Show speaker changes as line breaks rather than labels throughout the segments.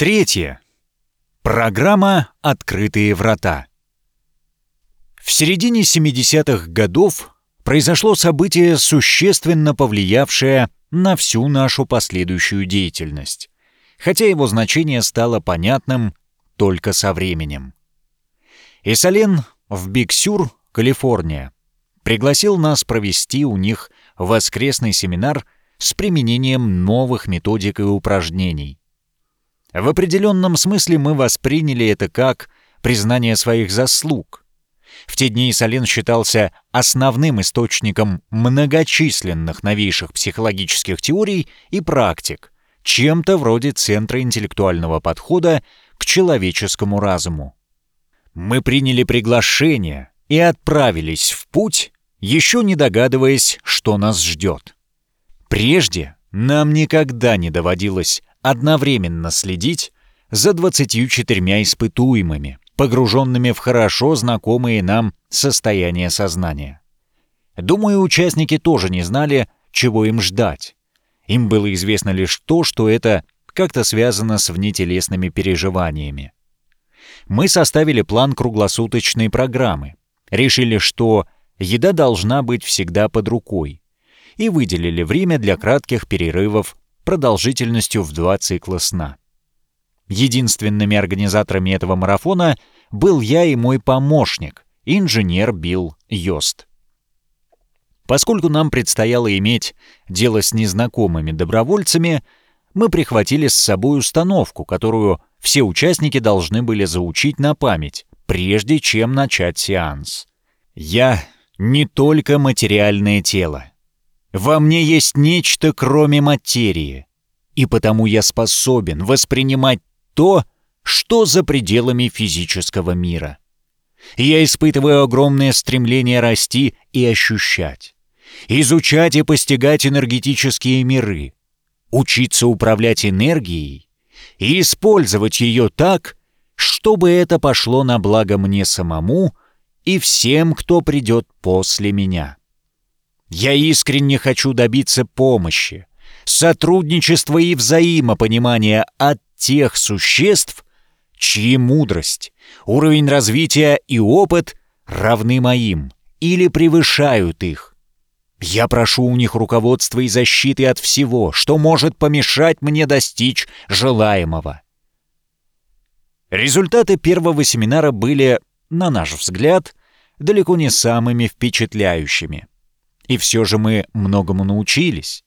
Третье. Программа «Открытые врата». В середине 70-х годов произошло событие, существенно повлиявшее на всю нашу последующую деятельность, хотя его значение стало понятным только со временем. Эсален в Биг-Сюр, Калифорния, пригласил нас провести у них воскресный семинар с применением новых методик и упражнений. В определенном смысле мы восприняли это как признание своих заслуг. В те дни Солен считался основным источником многочисленных новейших психологических теорий и практик, чем-то вроде центра интеллектуального подхода к человеческому разуму. Мы приняли приглашение и отправились в путь, еще не догадываясь, что нас ждет. Прежде нам никогда не доводилось одновременно следить за 24 испытуемыми, погруженными в хорошо знакомые нам состояние сознания. Думаю, участники тоже не знали, чего им ждать. Им было известно лишь то, что это как-то связано с внетелесными переживаниями. Мы составили план круглосуточной программы, решили, что еда должна быть всегда под рукой, и выделили время для кратких перерывов продолжительностью в два цикла сна. Единственными организаторами этого марафона был я и мой помощник, инженер Билл Йост. Поскольку нам предстояло иметь дело с незнакомыми добровольцами, мы прихватили с собой установку, которую все участники должны были заучить на память, прежде чем начать сеанс. Я не только материальное тело. Во мне есть нечто, кроме материи, и потому я способен воспринимать то, что за пределами физического мира. Я испытываю огромное стремление расти и ощущать, изучать и постигать энергетические миры, учиться управлять энергией и использовать ее так, чтобы это пошло на благо мне самому и всем, кто придет после меня. Я искренне хочу добиться помощи, сотрудничества и взаимопонимания от тех существ, чьи мудрость, уровень развития и опыт равны моим или превышают их. Я прошу у них руководства и защиты от всего, что может помешать мне достичь желаемого. Результаты первого семинара были, на наш взгляд, далеко не самыми впечатляющими. И все же мы многому научились.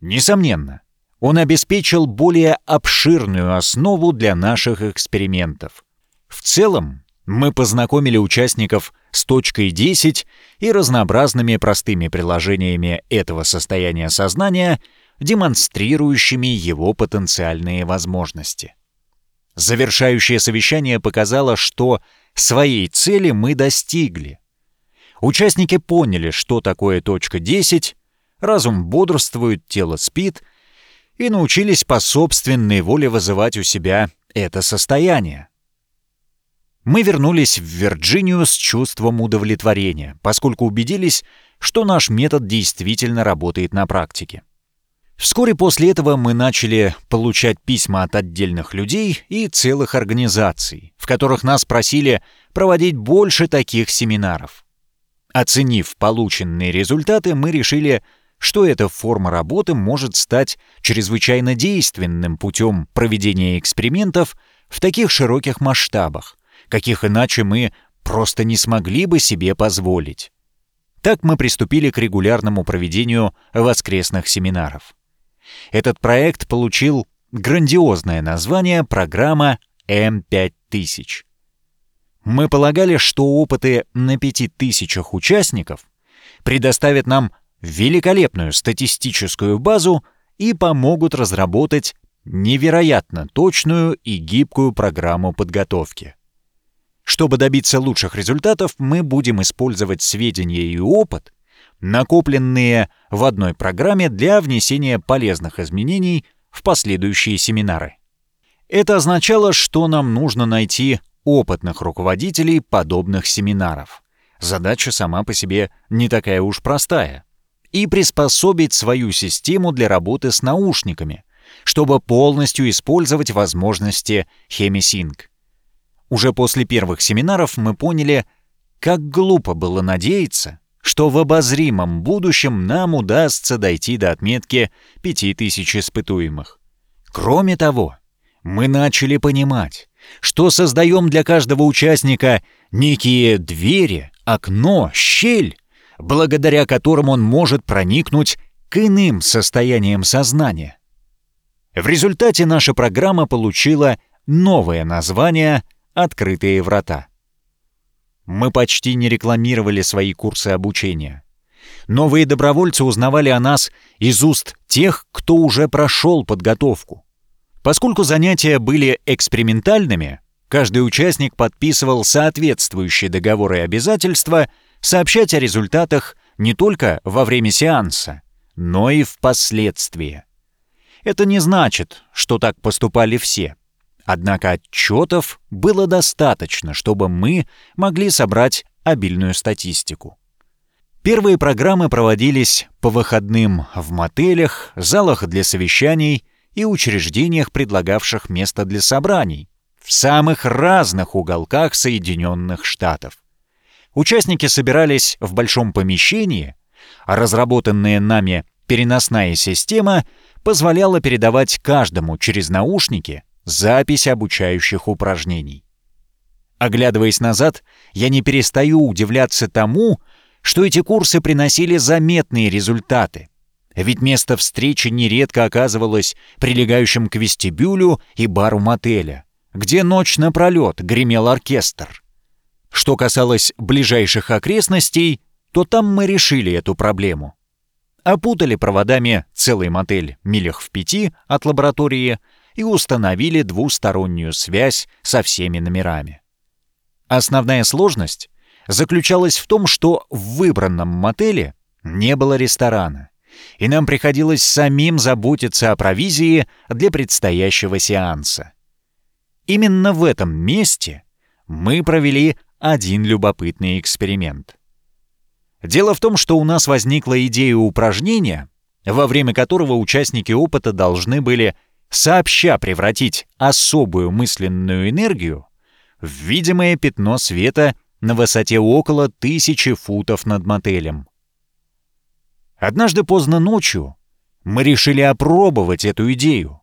Несомненно, он обеспечил более обширную основу для наших экспериментов. В целом, мы познакомили участников с точкой 10 и разнообразными простыми приложениями этого состояния сознания, демонстрирующими его потенциальные возможности. Завершающее совещание показало, что своей цели мы достигли. Участники поняли, что такое точка 10, разум бодрствует, тело спит — и научились по собственной воле вызывать у себя это состояние. Мы вернулись в Вирджинию с чувством удовлетворения, поскольку убедились, что наш метод действительно работает на практике. Вскоре после этого мы начали получать письма от отдельных людей и целых организаций, в которых нас просили проводить больше таких семинаров. Оценив полученные результаты, мы решили что эта форма работы может стать чрезвычайно действенным путем проведения экспериментов в таких широких масштабах, каких иначе мы просто не смогли бы себе позволить. Так мы приступили к регулярному проведению воскресных семинаров. Этот проект получил грандиозное название «Программа М5000». Мы полагали, что опыты на пяти тысячах участников предоставят нам великолепную статистическую базу и помогут разработать невероятно точную и гибкую программу подготовки. Чтобы добиться лучших результатов, мы будем использовать сведения и опыт, накопленные в одной программе для внесения полезных изменений в последующие семинары. Это означало, что нам нужно найти опытных руководителей подобных семинаров. Задача сама по себе не такая уж простая — и приспособить свою систему для работы с наушниками, чтобы полностью использовать возможности Хемисинг. Уже после первых семинаров мы поняли, как глупо было надеяться, что в обозримом будущем нам удастся дойти до отметки 5000 испытуемых. Кроме того, мы начали понимать, что создаем для каждого участника некие двери, окно, щель, благодаря которым он может проникнуть к иным состояниям сознания. В результате наша программа получила новое название «Открытые врата». Мы почти не рекламировали свои курсы обучения. Новые добровольцы узнавали о нас из уст тех, кто уже прошел подготовку. Поскольку занятия были экспериментальными, каждый участник подписывал соответствующие договоры и обязательства сообщать о результатах не только во время сеанса, но и впоследствии. Это не значит, что так поступали все. Однако отчетов было достаточно, чтобы мы могли собрать обильную статистику. Первые программы проводились по выходным в мотелях, залах для совещаний и учреждениях, предлагавших место для собраний, в самых разных уголках Соединенных Штатов. Участники собирались в большом помещении, а разработанная нами переносная система позволяла передавать каждому через наушники запись обучающих упражнений. Оглядываясь назад, я не перестаю удивляться тому, что эти курсы приносили заметные результаты. Ведь место встречи нередко оказывалось прилегающим к вестибюлю и бару мотеля, где ночь напролет гремел оркестр. Что касалось ближайших окрестностей, то там мы решили эту проблему. Опутали проводами целый мотель милях в пяти от лаборатории и установили двустороннюю связь со всеми номерами. Основная сложность заключалась в том, что в выбранном мотеле не было ресторана, и нам приходилось самим заботиться о провизии для предстоящего сеанса. Именно в этом месте мы провели один любопытный эксперимент. Дело в том, что у нас возникла идея упражнения, во время которого участники опыта должны были сообща превратить особую мысленную энергию в видимое пятно света на высоте около тысячи футов над мотелем. Однажды поздно ночью мы решили опробовать эту идею.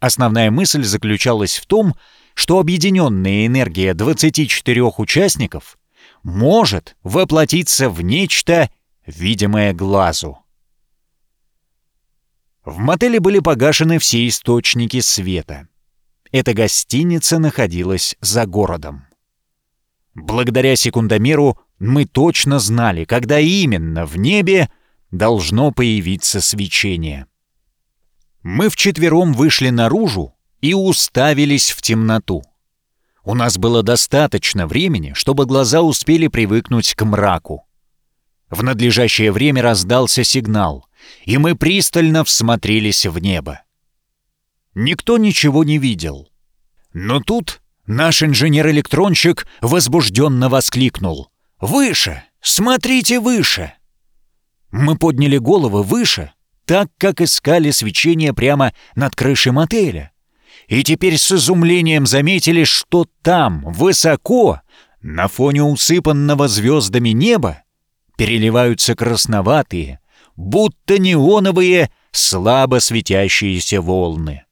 Основная мысль заключалась в том, что объединенная энергия 24 участников может воплотиться в нечто, видимое глазу. В мотеле были погашены все источники света. Эта гостиница находилась за городом. Благодаря секундомеру мы точно знали, когда именно в небе должно появиться свечение. Мы вчетвером вышли наружу и уставились в темноту. У нас было достаточно времени, чтобы глаза успели привыкнуть к мраку. В надлежащее время раздался сигнал, и мы пристально всмотрелись в небо. Никто ничего не видел. Но тут наш инженер-электронщик возбужденно воскликнул. «Выше! Смотрите выше!» Мы подняли головы выше, так как искали свечение прямо над крышей мотеля. И теперь с изумлением заметили, что там, высоко, на фоне усыпанного звездами неба, переливаются красноватые, будто неоновые, слабо светящиеся волны.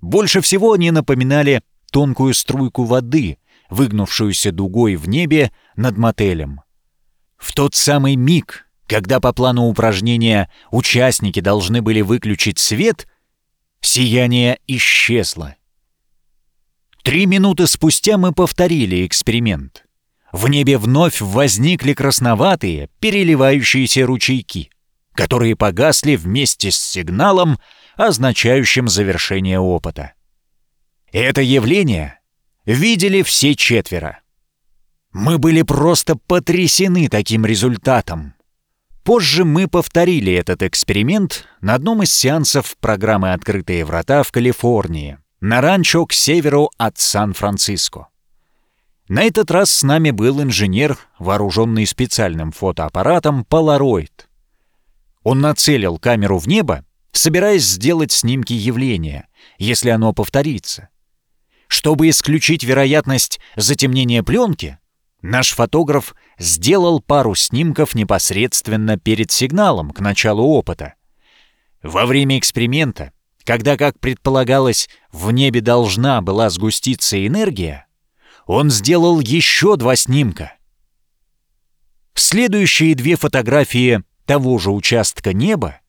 Больше всего они напоминали тонкую струйку воды, выгнувшуюся дугой в небе над мотелем. В тот самый миг, когда по плану упражнения участники должны были выключить свет, сияние исчезло. Три минуты спустя мы повторили эксперимент. В небе вновь возникли красноватые, переливающиеся ручейки, которые погасли вместе с сигналом, означающим завершение опыта. Это явление видели все четверо. Мы были просто потрясены таким результатом. Позже мы повторили этот эксперимент на одном из сеансов программы «Открытые врата» в Калифорнии, на ранчо к северу от Сан-Франциско. На этот раз с нами был инженер, вооруженный специальным фотоаппаратом Polaroid. Он нацелил камеру в небо собираясь сделать снимки явления, если оно повторится. Чтобы исключить вероятность затемнения пленки, наш фотограф сделал пару снимков непосредственно перед сигналом к началу опыта. Во время эксперимента, когда, как предполагалось, в небе должна была сгуститься энергия, он сделал еще два снимка. Следующие две фотографии того же участка неба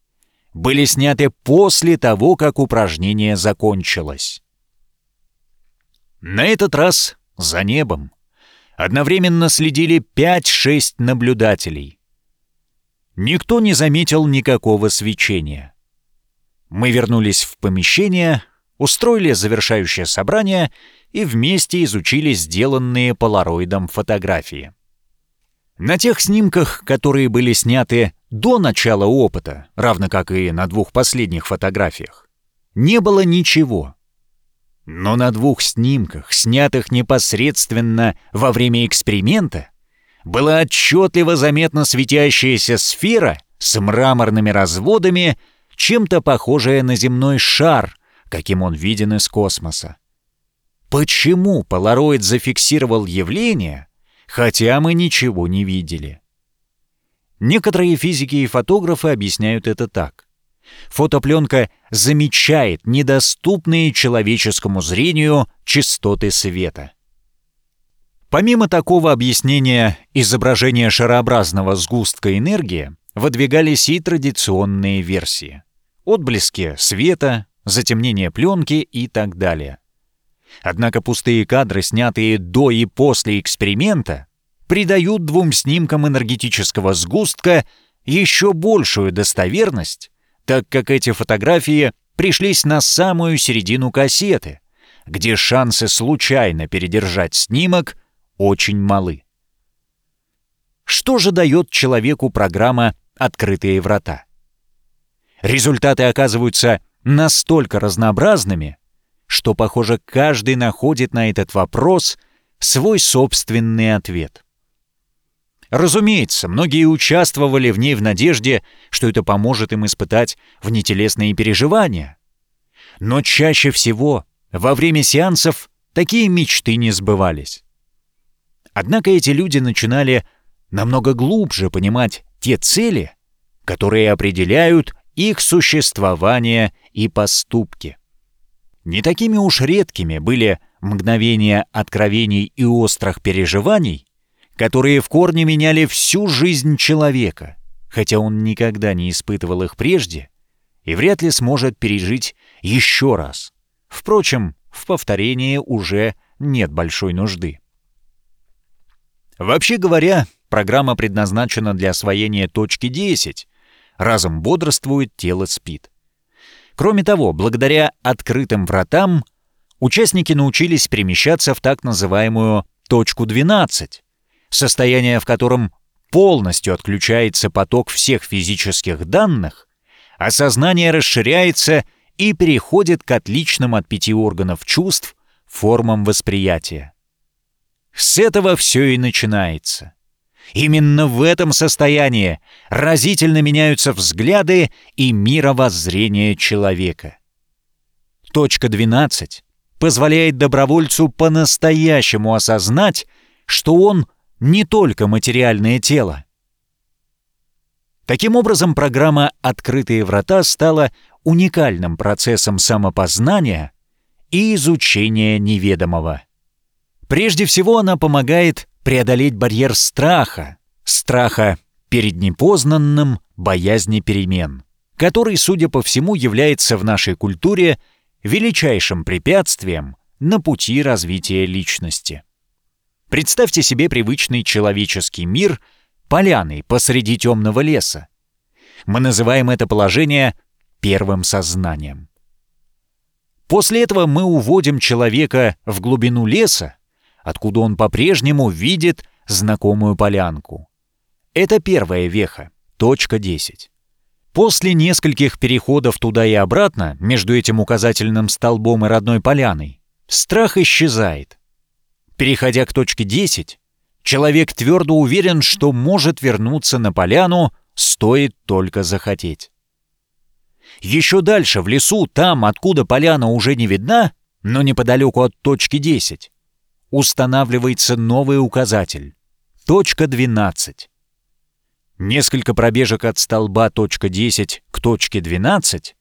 были сняты после того, как упражнение закончилось. На этот раз за небом одновременно следили 5-6 наблюдателей. Никто не заметил никакого свечения. Мы вернулись в помещение, устроили завершающее собрание и вместе изучили сделанные полароидом фотографии. На тех снимках, которые были сняты до начала опыта, равно как и на двух последних фотографиях, не было ничего. Но на двух снимках, снятых непосредственно во время эксперимента, была отчетливо заметна светящаяся сфера с мраморными разводами, чем-то похожая на земной шар, каким он виден из космоса. Почему полароид зафиксировал явление, хотя мы ничего не видели? Некоторые физики и фотографы объясняют это так. Фотопленка замечает недоступные человеческому зрению частоты света. Помимо такого объяснения изображения шарообразного сгустка энергии, выдвигались и традиционные версии. Отблески света, затемнение пленки и так далее. Однако пустые кадры, снятые до и после эксперимента, придают двум снимкам энергетического сгустка еще большую достоверность, так как эти фотографии пришлись на самую середину кассеты, где шансы случайно передержать снимок очень малы. Что же дает человеку программа «Открытые врата»? Результаты оказываются настолько разнообразными, что, похоже, каждый находит на этот вопрос свой собственный ответ. Разумеется, многие участвовали в ней в надежде, что это поможет им испытать внетелесные переживания. Но чаще всего во время сеансов такие мечты не сбывались. Однако эти люди начинали намного глубже понимать те цели, которые определяют их существование и поступки. Не такими уж редкими были мгновения откровений и острых переживаний, которые в корне меняли всю жизнь человека, хотя он никогда не испытывал их прежде и вряд ли сможет пережить еще раз. Впрочем, в повторении уже нет большой нужды. Вообще говоря, программа предназначена для освоения точки 10. Разум бодрствует, тело спит. Кроме того, благодаря открытым вратам участники научились перемещаться в так называемую точку 12, состояние в котором полностью отключается поток всех физических данных, а сознание расширяется и переходит к отличным от пяти органов чувств формам восприятия. С этого все и начинается. Именно в этом состоянии разительно меняются взгляды и мировоззрение человека. Точка 12 позволяет добровольцу по-настоящему осознать, что он не только материальное тело. Таким образом, программа «Открытые врата» стала уникальным процессом самопознания и изучения неведомого. Прежде всего, она помогает преодолеть барьер страха, страха перед непознанным, боязни перемен, который, судя по всему, является в нашей культуре величайшим препятствием на пути развития личности. Представьте себе привычный человеческий мир поляной посреди темного леса. Мы называем это положение первым сознанием. После этого мы уводим человека в глубину леса, откуда он по-прежнему видит знакомую полянку. Это первая веха, точка 10. После нескольких переходов туда и обратно, между этим указательным столбом и родной поляной, страх исчезает. Переходя к точке 10, человек твердо уверен, что может вернуться на поляну, стоит только захотеть. Еще дальше, в лесу, там, откуда поляна уже не видна, но неподалеку от точки 10, устанавливается новый указатель — точка 12. Несколько пробежек от столба точка 10 к точке 12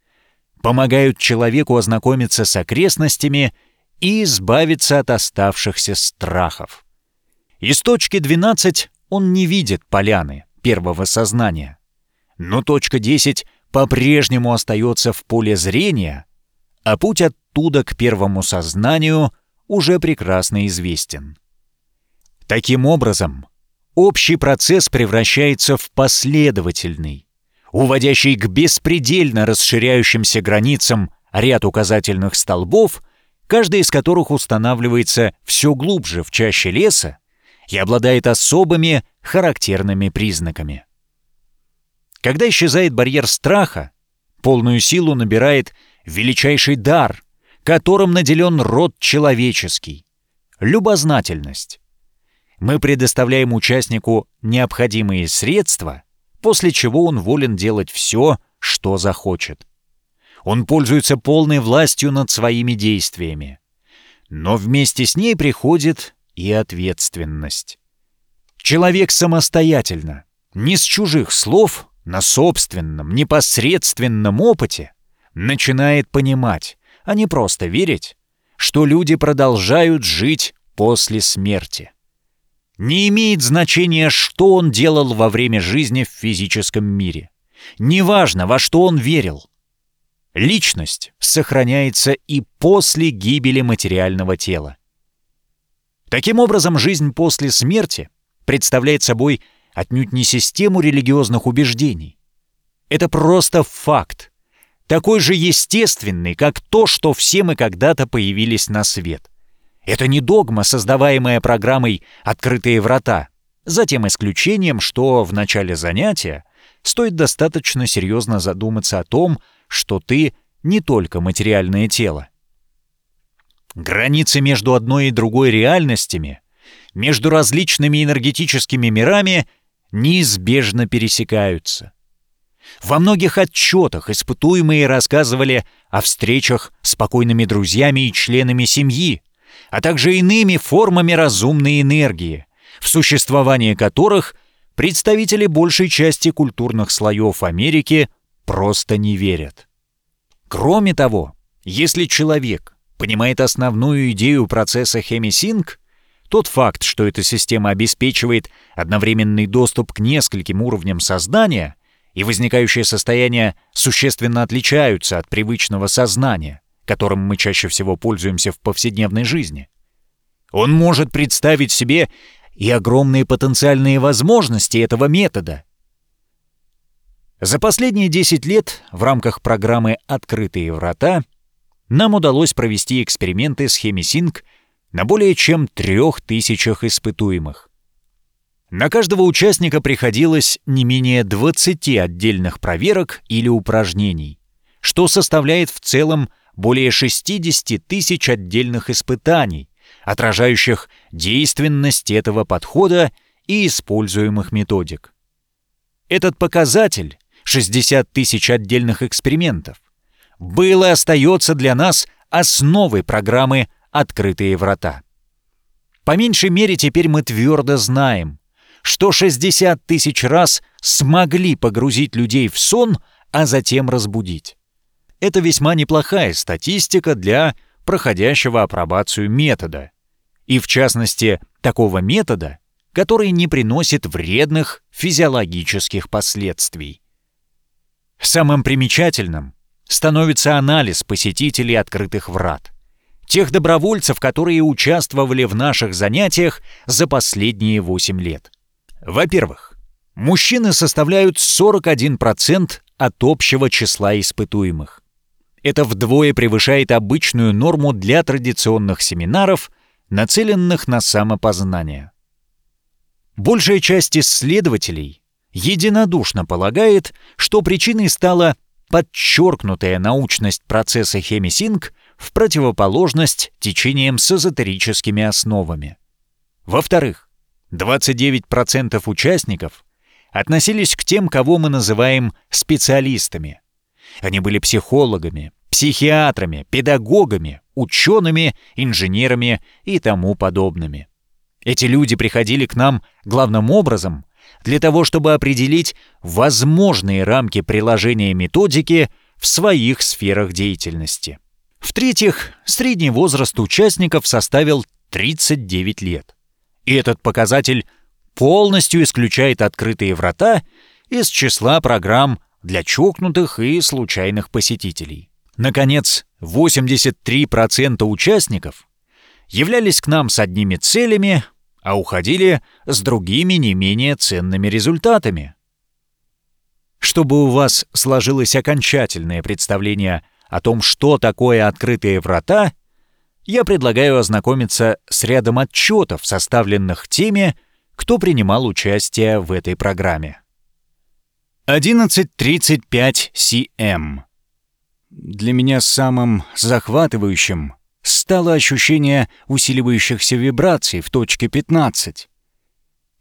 помогают человеку ознакомиться с окрестностями и избавиться от оставшихся страхов. Из точки 12 он не видит поляны первого сознания, но точка 10 по-прежнему остается в поле зрения, а путь оттуда к первому сознанию уже прекрасно известен. Таким образом, общий процесс превращается в последовательный, уводящий к беспредельно расширяющимся границам ряд указательных столбов, каждый из которых устанавливается все глубже в чаще леса и обладает особыми характерными признаками. Когда исчезает барьер страха, полную силу набирает величайший дар, которым наделен род человеческий — любознательность мы предоставляем участнику необходимые средства, после чего он волен делать все, что захочет. Он пользуется полной властью над своими действиями. Но вместе с ней приходит и ответственность. Человек самостоятельно, не с чужих слов, на собственном, непосредственном опыте, начинает понимать, а не просто верить, что люди продолжают жить после смерти. Не имеет значения, что он делал во время жизни в физическом мире. Неважно, во что он верил. Личность сохраняется и после гибели материального тела. Таким образом, жизнь после смерти представляет собой отнюдь не систему религиозных убеждений. Это просто факт, такой же естественный, как то, что все мы когда-то появились на свет. Это не догма, создаваемая программой «Открытые врата», за тем исключением, что в начале занятия стоит достаточно серьезно задуматься о том, что ты не только материальное тело. Границы между одной и другой реальностями, между различными энергетическими мирами неизбежно пересекаются. Во многих отчетах испытуемые рассказывали о встречах с спокойными друзьями и членами семьи, а также иными формами разумной энергии, в существование которых представители большей части культурных слоев Америки просто не верят. Кроме того, если человек понимает основную идею процесса хемисинк, тот факт, что эта система обеспечивает одновременный доступ к нескольким уровням сознания и возникающие состояния существенно отличаются от привычного сознания, которым мы чаще всего пользуемся в повседневной жизни. Он может представить себе и огромные потенциальные возможности этого метода. За последние 10 лет в рамках программы «Открытые врата» нам удалось провести эксперименты с Хемисинг на более чем трех тысячах испытуемых. На каждого участника приходилось не менее 20 отдельных проверок или упражнений, что составляет в целом более 60 тысяч отдельных испытаний, отражающих действенность этого подхода и используемых методик. Этот показатель, 60 тысяч отдельных экспериментов, был и остается для нас основой программы «Открытые врата». По меньшей мере теперь мы твердо знаем, что 60 тысяч раз смогли погрузить людей в сон, а затем разбудить. Это весьма неплохая статистика для проходящего апробацию метода. И в частности, такого метода, который не приносит вредных физиологических последствий. Самым примечательным становится анализ посетителей открытых врат. Тех добровольцев, которые участвовали в наших занятиях за последние 8 лет. Во-первых, мужчины составляют 41% от общего числа испытуемых. Это вдвое превышает обычную норму для традиционных семинаров, нацеленных на самопознание. Большая часть исследователей единодушно полагает, что причиной стала подчеркнутая научность процесса хемисинг в противоположность течениям с эзотерическими основами. Во-вторых, 29% участников относились к тем, кого мы называем специалистами – Они были психологами, психиатрами, педагогами, учеными, инженерами и тому подобными. Эти люди приходили к нам главным образом для того, чтобы определить возможные рамки приложения методики в своих сферах деятельности. В-третьих, средний возраст участников составил 39 лет. И этот показатель полностью исключает открытые врата из числа программ для чокнутых и случайных посетителей. Наконец, 83% участников являлись к нам с одними целями, а уходили с другими не менее ценными результатами. Чтобы у вас сложилось окончательное представление о том, что такое открытые врата, я предлагаю ознакомиться с рядом отчетов, составленных теми, кто принимал участие в этой программе. 11.35 cm. Для меня самым захватывающим стало ощущение усиливающихся вибраций в точке 15.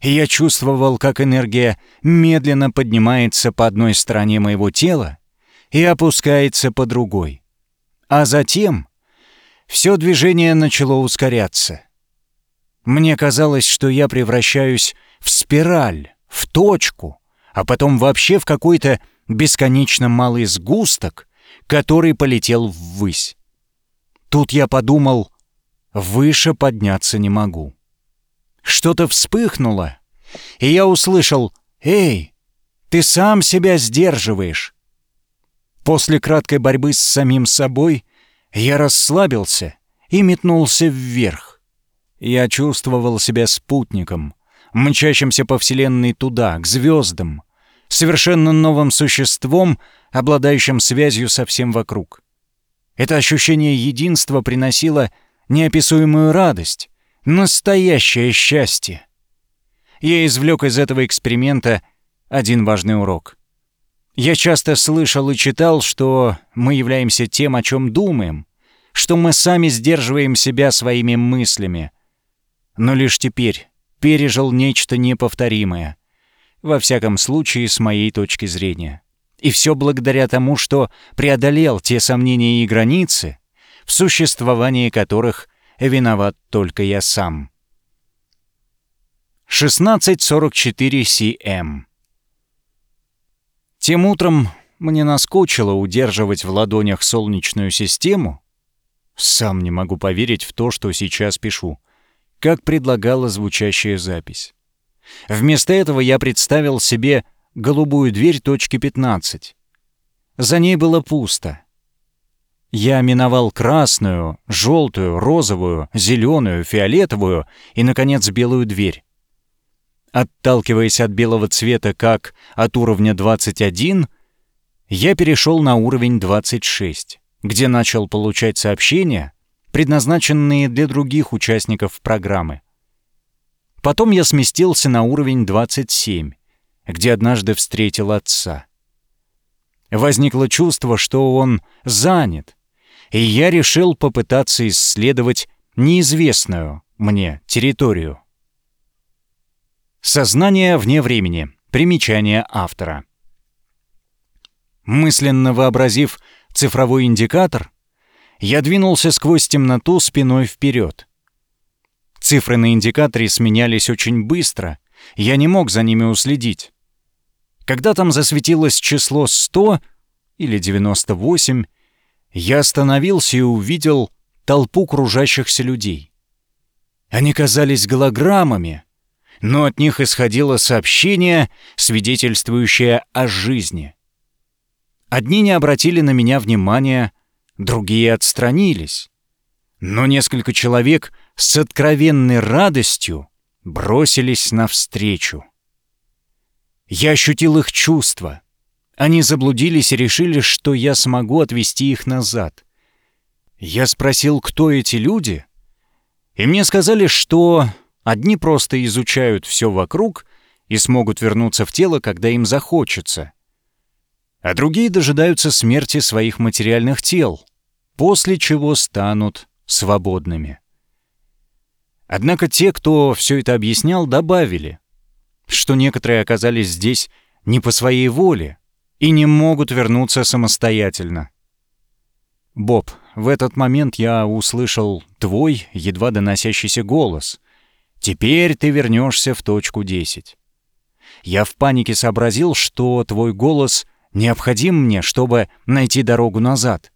И я чувствовал, как энергия медленно поднимается по одной стороне моего тела и опускается по другой. А затем все движение начало ускоряться. Мне казалось, что я превращаюсь в спираль, в точку, а потом вообще в какой-то бесконечно малый сгусток, который полетел ввысь. Тут я подумал, выше подняться не могу. Что-то вспыхнуло, и я услышал «Эй, ты сам себя сдерживаешь». После краткой борьбы с самим собой я расслабился и метнулся вверх. Я чувствовал себя спутником, мчащимся по Вселенной туда, к звездам, совершенно новым существом, обладающим связью со всем вокруг. Это ощущение единства приносило неописуемую радость, настоящее счастье. Я извлек из этого эксперимента один важный урок. Я часто слышал и читал, что мы являемся тем, о чем думаем, что мы сами сдерживаем себя своими мыслями. Но лишь теперь пережил нечто неповторимое, во всяком случае с моей точки зрения. И все благодаря тому, что преодолел те сомнения и границы, в существовании которых виноват только я сам. 1644 cm. Тем утром мне наскучило удерживать в ладонях солнечную систему. Сам не могу поверить в то, что сейчас пишу, как предлагала звучащая запись. Вместо этого я представил себе голубую дверь точки 15. За ней было пусто. Я миновал красную, желтую, розовую, зеленую, фиолетовую и, наконец, белую дверь. Отталкиваясь от белого цвета как от уровня 21, я перешел на уровень 26, где начал получать сообщения, предназначенные для других участников программы. Потом я сместился на уровень 27, где однажды встретил отца. Возникло чувство, что он занят, и я решил попытаться исследовать неизвестную мне территорию. Сознание вне времени. Примечание автора. Мысленно вообразив цифровой индикатор, я двинулся сквозь темноту спиной вперед. Цифры на индикаторе сменялись очень быстро, я не мог за ними уследить. Когда там засветилось число 100 или 98, я остановился и увидел толпу кружащихся людей. Они казались голограммами, но от них исходило сообщение, свидетельствующее о жизни. Одни не обратили на меня внимания, другие отстранились. Но несколько человек с откровенной радостью бросились навстречу. Я ощутил их чувства. Они заблудились и решили, что я смогу отвести их назад. Я спросил, кто эти люди, и мне сказали, что одни просто изучают все вокруг и смогут вернуться в тело, когда им захочется, а другие дожидаются смерти своих материальных тел, после чего станут свободными. Однако те, кто все это объяснял, добавили, что некоторые оказались здесь не по своей воле, и не могут вернуться самостоятельно. Боб, в этот момент я услышал твой едва доносящийся голос. Теперь ты вернешься в точку 10. Я в панике сообразил, что твой голос необходим мне, чтобы найти дорогу назад.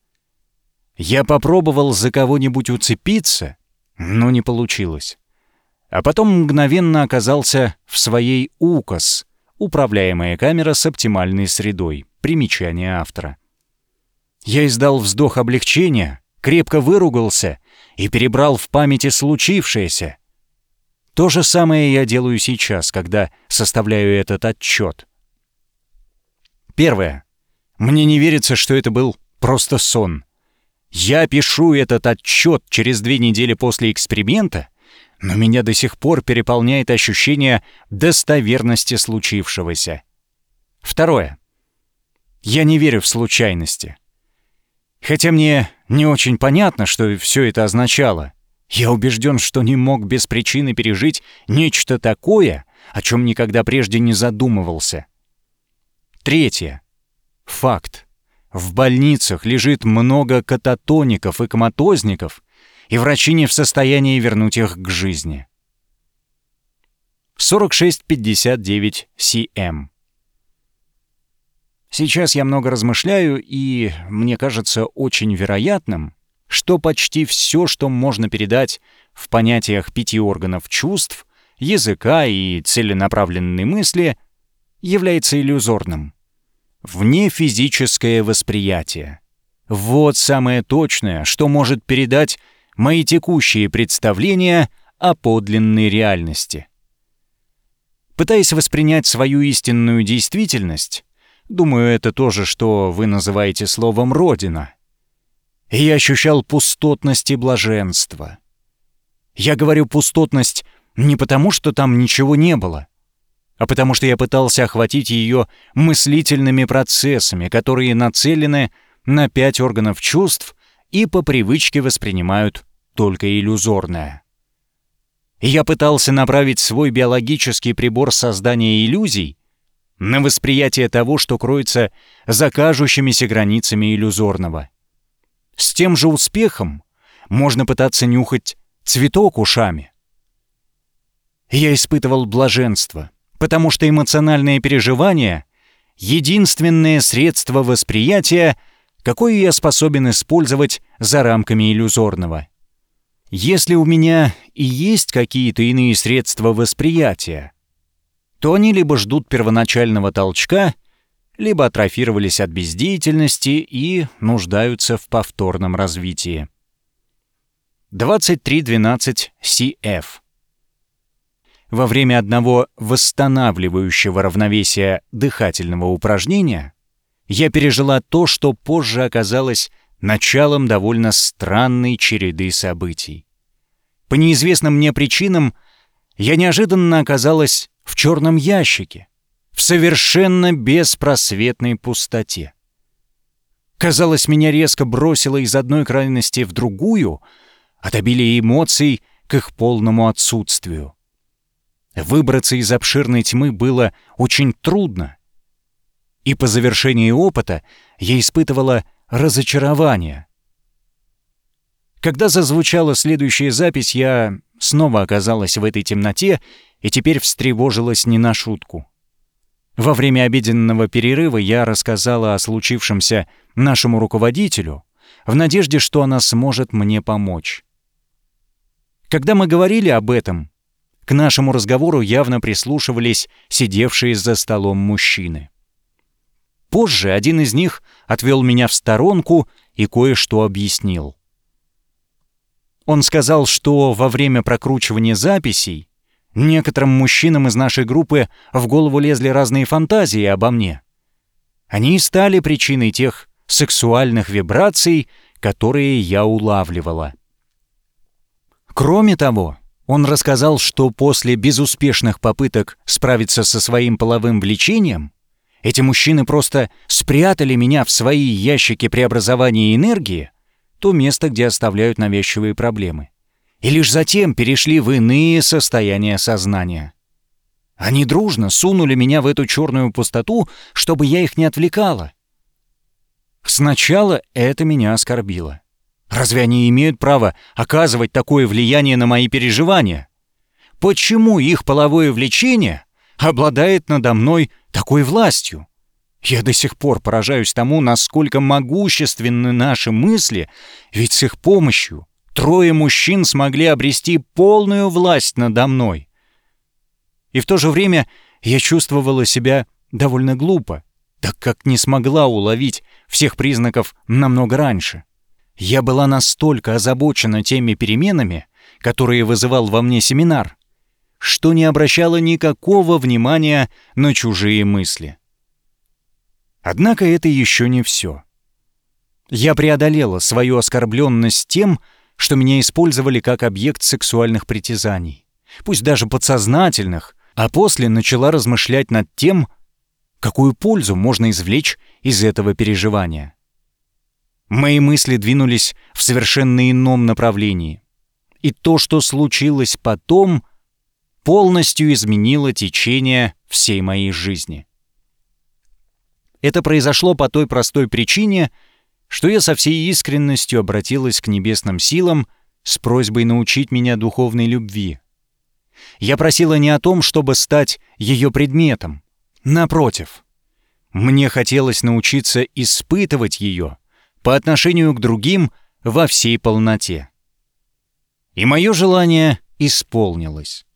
Я попробовал за кого-нибудь уцепиться, но не получилось. А потом мгновенно оказался в своей УКОС, управляемая камера с оптимальной средой. Примечание автора. Я издал вздох облегчения, крепко выругался и перебрал в памяти случившееся. То же самое я делаю сейчас, когда составляю этот отчет. Первое. Мне не верится, что это был просто сон. Я пишу этот отчет через две недели после эксперимента, но меня до сих пор переполняет ощущение достоверности случившегося. Второе. Я не верю в случайности. Хотя мне не очень понятно, что все это означало. Я убежден, что не мог без причины пережить нечто такое, о чем никогда прежде не задумывался. Третье. Факт. В больницах лежит много кататоников и коматозников, и врачи не в состоянии вернуть их к жизни. 4659 CM. Сейчас я много размышляю, и мне кажется очень вероятным, что почти все, что можно передать в понятиях пяти органов чувств, языка и целенаправленной мысли, является иллюзорным. Вне физическое восприятие. Вот самое точное, что может передать мои текущие представления о подлинной реальности. Пытаясь воспринять свою истинную действительность, думаю, это то же, что вы называете словом «родина», я ощущал пустотность и блаженство. Я говорю «пустотность» не потому, что там ничего не было, а потому что я пытался охватить ее мыслительными процессами, которые нацелены на пять органов чувств и по привычке воспринимают только иллюзорное. Я пытался направить свой биологический прибор создания иллюзий на восприятие того, что кроется за кажущимися границами иллюзорного. С тем же успехом можно пытаться нюхать цветок ушами. Я испытывал блаженство, потому что эмоциональное переживание — единственное средство восприятия, какое я способен использовать за рамками иллюзорного. Если у меня и есть какие-то иные средства восприятия, то они либо ждут первоначального толчка, либо атрофировались от бездеятельности и нуждаются в повторном развитии. 2312 CF Во время одного восстанавливающего равновесия дыхательного упражнения я пережила то, что позже оказалось началом довольно странной череды событий. По неизвестным мне причинам я неожиданно оказалась в черном ящике, в совершенно беспросветной пустоте. Казалось, меня резко бросило из одной крайности в другую, от обилия эмоций к их полному отсутствию. Выбраться из обширной тьмы было очень трудно. И по завершении опыта я испытывала разочарование. Когда зазвучала следующая запись, я снова оказалась в этой темноте и теперь встревожилась не на шутку. Во время обеденного перерыва я рассказала о случившемся нашему руководителю в надежде, что она сможет мне помочь. Когда мы говорили об этом, к нашему разговору явно прислушивались сидевшие за столом мужчины. Позже один из них отвел меня в сторонку и кое-что объяснил. Он сказал, что во время прокручивания записей некоторым мужчинам из нашей группы в голову лезли разные фантазии обо мне. Они стали причиной тех сексуальных вибраций, которые я улавливала. Кроме того, он рассказал, что после безуспешных попыток справиться со своим половым влечением эти мужчины просто спрятали меня в свои ящики преобразования энергии, то место, где оставляют навязчивые проблемы, и лишь затем перешли в иные состояния сознания. Они дружно сунули меня в эту черную пустоту, чтобы я их не отвлекала. Сначала это меня оскорбило. Разве они имеют право оказывать такое влияние на мои переживания? Почему их половое влечение обладает надо мной такой властью? Я до сих пор поражаюсь тому, насколько могущественны наши мысли, ведь с их помощью трое мужчин смогли обрести полную власть надо мной. И в то же время я чувствовала себя довольно глупо, так как не смогла уловить всех признаков намного раньше. Я была настолько озабочена теми переменами, которые вызывал во мне семинар, что не обращала никакого внимания на чужие мысли. Однако это еще не все. Я преодолела свою оскорбленность тем, что меня использовали как объект сексуальных притязаний, пусть даже подсознательных, а после начала размышлять над тем, какую пользу можно извлечь из этого переживания. Мои мысли двинулись в совершенно ином направлении. И то, что случилось потом, полностью изменило течение всей моей жизни. Это произошло по той простой причине, что я со всей искренностью обратилась к небесным силам с просьбой научить меня духовной любви. Я просила не о том, чтобы стать ее предметом. Напротив, мне хотелось научиться испытывать ее по отношению к другим во всей полноте. И мое желание исполнилось.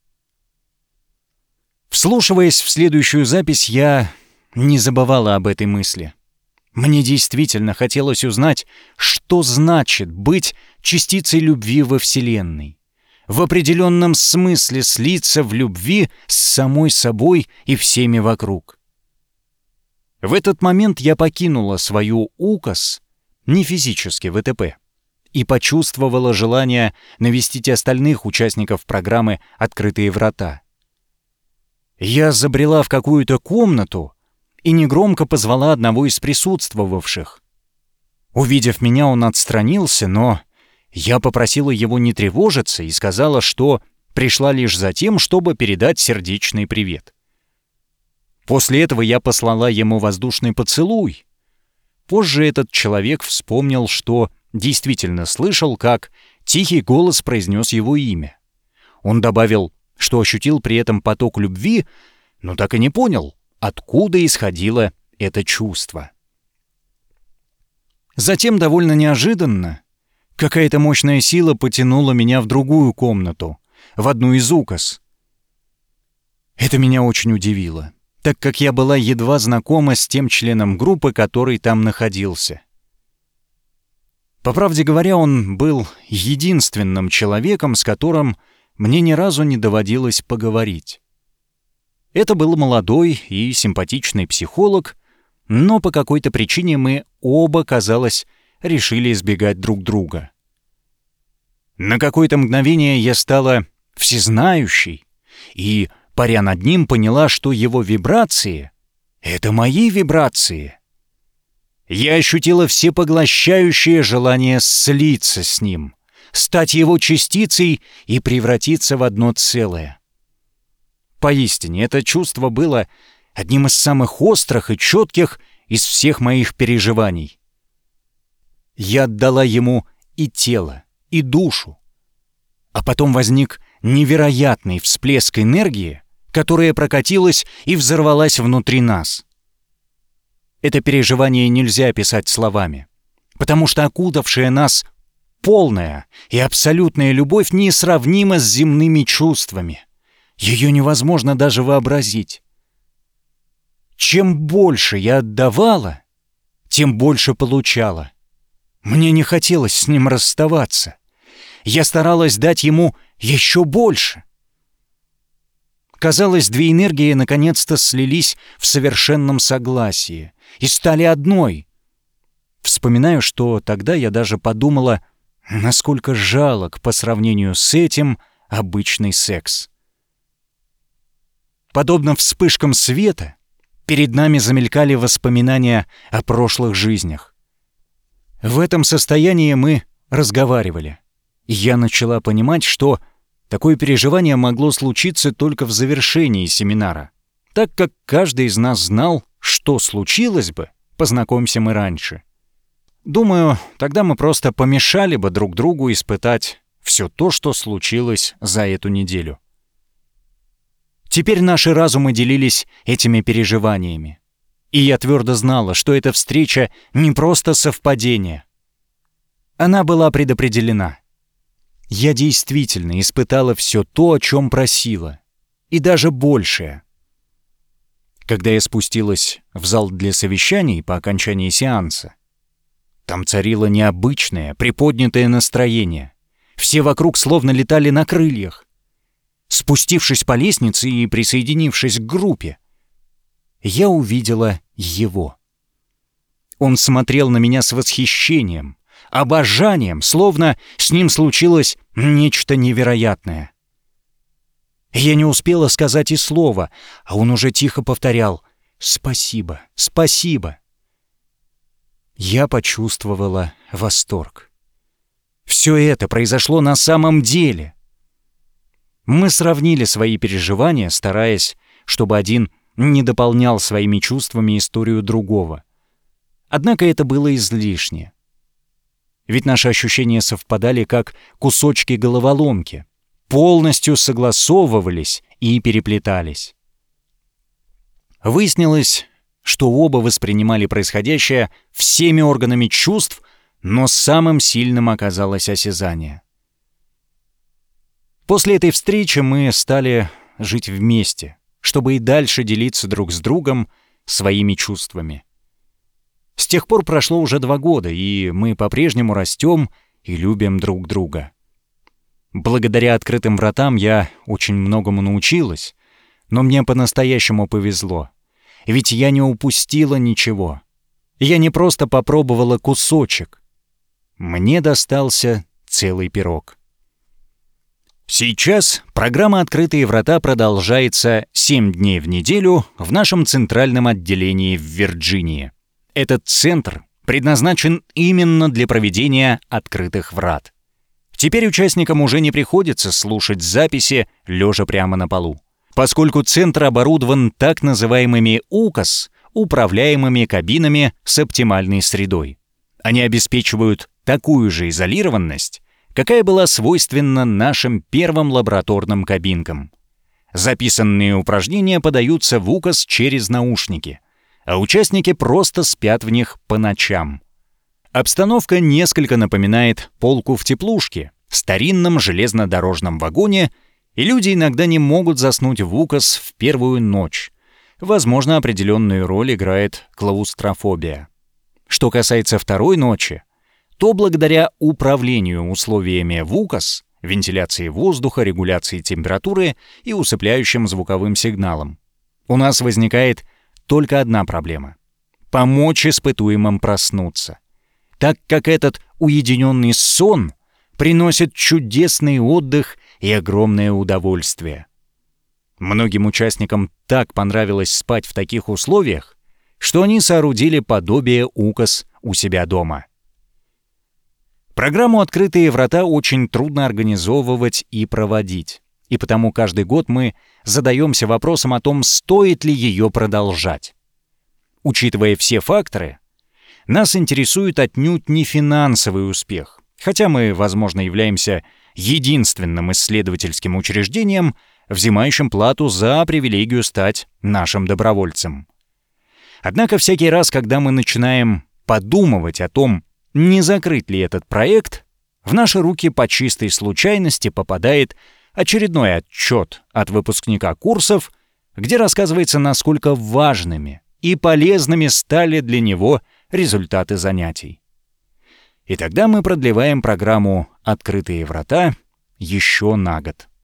Вслушиваясь в следующую запись, я не забывала об этой мысли. Мне действительно хотелось узнать, что значит быть частицей любви во Вселенной. В определенном смысле слиться в любви с самой собой и всеми вокруг. В этот момент я покинула свою указ, не физически ВТП, и почувствовала желание навестить остальных участников программы «Открытые врата». Я забрела в какую-то комнату, и негромко позвала одного из присутствовавших. Увидев меня, он отстранился, но я попросила его не тревожиться и сказала, что пришла лишь за тем, чтобы передать сердечный привет. После этого я послала ему воздушный поцелуй. Позже этот человек вспомнил, что действительно слышал, как тихий голос произнес его имя. Он добавил, что ощутил при этом поток любви, но так и не понял, откуда исходило это чувство. Затем довольно неожиданно какая-то мощная сила потянула меня в другую комнату, в одну из указ. Это меня очень удивило, так как я была едва знакома с тем членом группы, который там находился. По правде говоря, он был единственным человеком, с которым мне ни разу не доводилось поговорить. Это был молодой и симпатичный психолог, но по какой-то причине мы оба, казалось, решили избегать друг друга. На какое-то мгновение я стала всезнающей и, паря над ним, поняла, что его вибрации — это мои вибрации. Я ощутила всепоглощающее желание слиться с ним, стать его частицей и превратиться в одно целое. Поистине, это чувство было одним из самых острых и четких из всех моих переживаний. Я отдала ему и тело, и душу. А потом возник невероятный всплеск энергии, которая прокатилась и взорвалась внутри нас. Это переживание нельзя описать словами, потому что окутавшая нас полная и абсолютная любовь несравнима с земными чувствами — ее невозможно даже вообразить. Чем больше я отдавала, тем больше получала. Мне не хотелось с ним расставаться. Я старалась дать ему еще больше. Казалось, две энергии наконец-то слились в совершенном согласии и стали одной. Вспоминаю, что тогда я даже подумала, насколько жалок по сравнению с этим обычный секс. Подобно вспышкам света, перед нами замелькали воспоминания о прошлых жизнях. В этом состоянии мы разговаривали. Я начала понимать, что Такое переживание могло случиться только в завершении семинара, так как каждый из нас знал, что случилось бы, познакомься мы раньше. Думаю, тогда мы просто помешали бы друг другу испытать все то, что случилось за эту неделю. Теперь наши разумы делились этими переживаниями. И я твердо знала, что эта встреча не просто совпадение. Она была предопределена. Я действительно испытала все то, о чем просила. И даже большее. Когда я спустилась в зал для совещаний по окончании сеанса, там царило необычное, приподнятое настроение. Все вокруг словно летали на крыльях. Спустившись по лестнице и присоединившись к группе, я увидела его. Он смотрел на меня с восхищением, обожанием, словно с ним случилось нечто невероятное. Я не успела сказать и слова, а он уже тихо повторял «Спасибо, спасибо». Я почувствовала восторг. Все это произошло на самом деле — мы сравнили свои переживания, стараясь, чтобы один не дополнял своими чувствами историю другого. Однако это было излишне. Ведь наши ощущения совпадали как кусочки головоломки, полностью согласовывались и переплетались. Выяснилось, что оба воспринимали происходящее всеми органами чувств, но самым сильным оказалось осязание. После этой встречи мы стали жить вместе, чтобы и дальше делиться друг с другом своими чувствами. С тех пор прошло уже два года, и мы по-прежнему растем и любим друг друга. Благодаря открытым вратам я очень многому научилась, но мне по-настоящему повезло. Ведь я не упустила ничего. Я не просто попробовала кусочек. Мне достался целый пирог. Сейчас программа «Открытые врата» продолжается 7 дней в неделю в нашем центральном отделении в Вирджинии. Этот центр предназначен именно для проведения «Открытых врат». Теперь участникам уже не приходится слушать записи, лежа прямо на полу, поскольку центр оборудован так называемыми УКОС, управляемыми кабинами с оптимальной средой. Они обеспечивают такую же изолированность, какая была свойственна нашим первым лабораторным кабинкам. Записанные упражнения подаются в указ через наушники, а участники просто спят в них по ночам. Обстановка несколько напоминает полку в теплушке, старинном железнодорожном вагоне, и люди иногда не могут заснуть в указ в первую ночь. Возможно, определенную роль играет клаустрофобия. Что касается второй ночи, то благодаря управлению условиями ВУКОС, вентиляции воздуха, регуляции температуры и усыпляющим звуковым сигналом, у нас возникает только одна проблема — помочь испытуемым проснуться, так как этот уединенный сон приносит чудесный отдых и огромное удовольствие. Многим участникам так понравилось спать в таких условиях, что они соорудили подобие УКОС у себя дома — Программу «Открытые врата» очень трудно организовывать и проводить. И потому каждый год мы задаемся вопросом о том, стоит ли ее продолжать. Учитывая все факторы, нас интересует отнюдь не финансовый успех, хотя мы, возможно, являемся единственным исследовательским учреждением, взимающим плату за привилегию стать нашим добровольцем. Однако всякий раз, когда мы начинаем подумывать о том, не закрыть ли этот проект, в наши руки по чистой случайности попадает очередной отчет от выпускника курсов, где рассказывается, насколько важными и полезными стали для него результаты занятий. И тогда мы продлеваем программу «Открытые врата» еще на год.